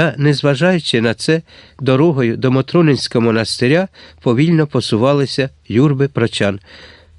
Та, незважаючи на це, дорогою до Мотронинського монастиря повільно посувалися юрби прочан.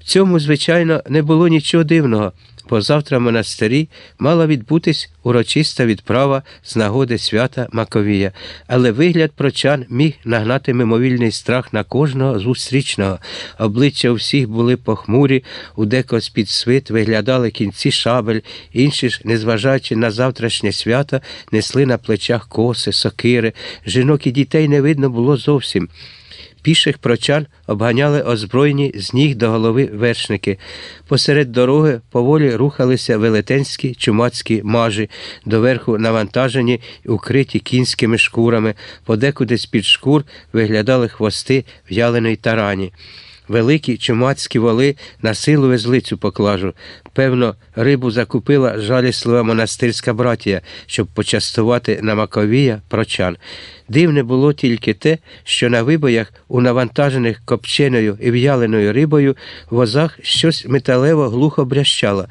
В цьому, звичайно, не було нічого дивного, бо завтра в монастирі мала відбутись урочиста відправа з нагоди свята Маковія, але вигляд прочан міг нагнати мимовільний страх на кожного зустрічного. Обличчя у всіх були похмурі, у декого з-під свит виглядали кінці шабель, інші ж, незважаючи на завтрашнє свято, несли на плечах коси, сокири. Жінок і дітей не видно було зовсім. Піших прочан обганяли озброєні з ніг до голови вершники. Посеред дороги поволі рухалися велетенські чумацькі мажі, доверху навантажені і укриті кінськими шкурами, подекуди з-під шкур виглядали хвости в'яленої тарані. Великі чумацькі воли на силу везли поклажу. Певно, рибу закупила жаліслива монастирська братія, щоб почастувати на Маковія прочан. Дивне було тільки те, що на вибоях, у навантажених копченою і в'яленою рибою, в возах щось металево глухо брящало.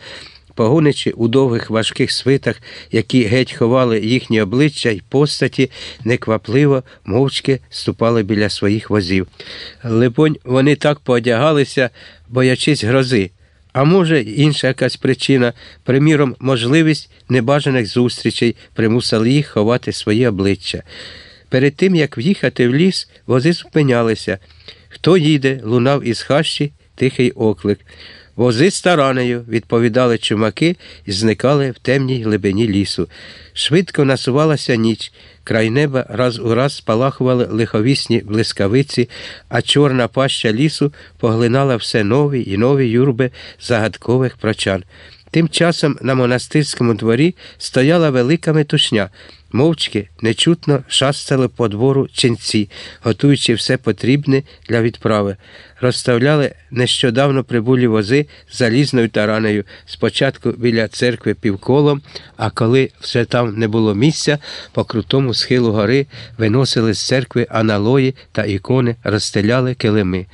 Погоничі у довгих важких свитах, які геть ховали їхні обличчя й постаті, неквапливо, мовчки ступали біля своїх возів. Либонь, вони так поодягалися, боячись грози. А може, інша якась причина, приміром, можливість небажаних зустрічей примусили їх ховати свої обличчя. Перед тим, як в'їхати в ліс, вози зупинялися. Хто їде, лунав із хащі тихий оклик. Вози з відповідали чумаки і зникали в темній глибині лісу. Швидко насувалася ніч, край неба раз у раз спалахували лиховісні блискавиці, а чорна паща лісу поглинала все нові і нові юрби загадкових прочан. Тим часом на монастирському дворі стояла велика метушня. Мовчки нечутно шастали по двору ченці, готуючи все потрібне для відправи. Розставляли нещодавно прибулі вози залізною таранею, спочатку біля церкви півколом, а коли вже там не було місця, по крутому схилу гори виносили з церкви аналої та ікони, розстеляли килими.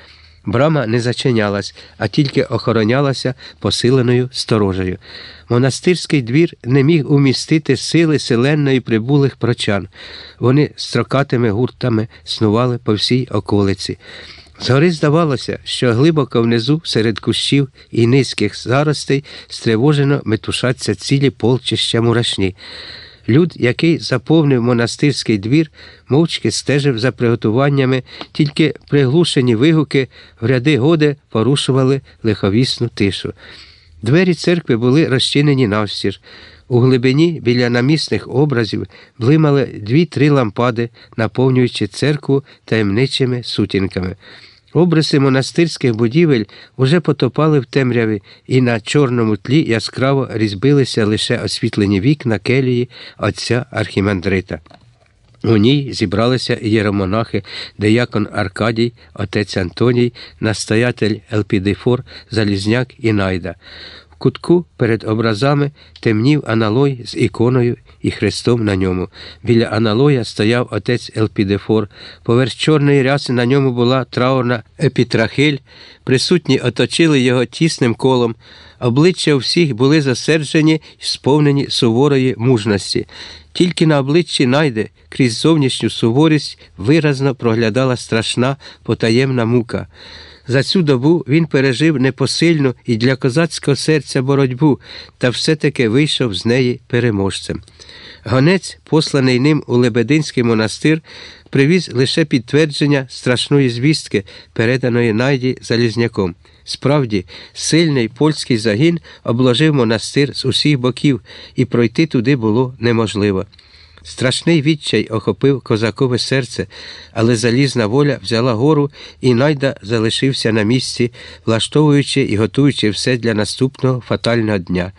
Брама не зачинялась, а тільки охоронялася посиленою сторожею. Монастирський двір не міг умістити сили селенної прибулих прочан. Вони строкатими гуртами снували по всій околиці. Згори здавалося, що глибоко внизу, серед кущів і низьких заростей, стривожено метушаться цілі полчища мурашні. Люд, який заповнив монастирський двір, мовчки стежив за приготуваннями, тільки приглушені вигуки в ряди годи порушували лиховісну тишу. Двері церкви були розчинені навстіж. У глибині біля намісних образів блимали дві-три лампади, наповнюючи церкву таємничими сутінками. Обриси монастирських будівель уже потопали в темряві, і на чорному тлі яскраво різбилися лише освітлені вікна келії отця архімандрита. У ній зібралися єромонахи, деякон Аркадій, отець Антоній, настоятель Елпідифор, Залізняк і Найда. Кутку перед образами темнів аналой з іконою і хрестом на ньому. Біля аналоя стояв отець Елпідефор. Поверх чорної ряси на ньому була траурна епітрахиль. Присутні оточили його тісним колом. Обличчя всіх були засерджені й сповнені суворої мужності. Тільки на обличчі найде, крізь зовнішню суворість, виразно проглядала страшна потаємна мука. За цю добу він пережив непосильну і для козацького серця боротьбу, та все-таки вийшов з неї переможцем. Гонець, посланий ним у Лебединський монастир, привіз лише підтвердження страшної звістки, переданої найді Залізняком. Справді, сильний польський загін обложив монастир з усіх боків, і пройти туди було неможливо. Страшний відчай охопив козакове серце, але залізна воля взяла гору, і найда залишився на місці, влаштовуючи і готуючи все для наступного фатального дня.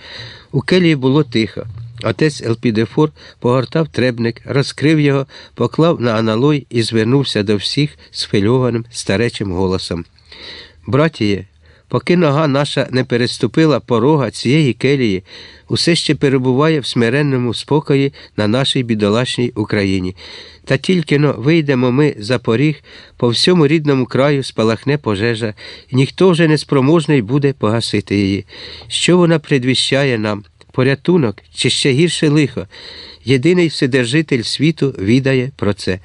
У келії було тихо. Отець Елпідефор погортав требник, розкрив його, поклав на аналой і звернувся до всіх схвильованим старечим голосом. Братіє, поки нога наша не переступила порога цієї келії, усе ще перебуває в смиренному спокої на нашій бідолашній Україні. Та тільки но вийдемо ми за поріг, по всьому рідному краю спалахне пожежа, і ніхто вже не спроможний буде погасити її. Що вона предвіщає нам? порятунок чи ще гірше лихо. Єдиний Вседержитель світу відає про це.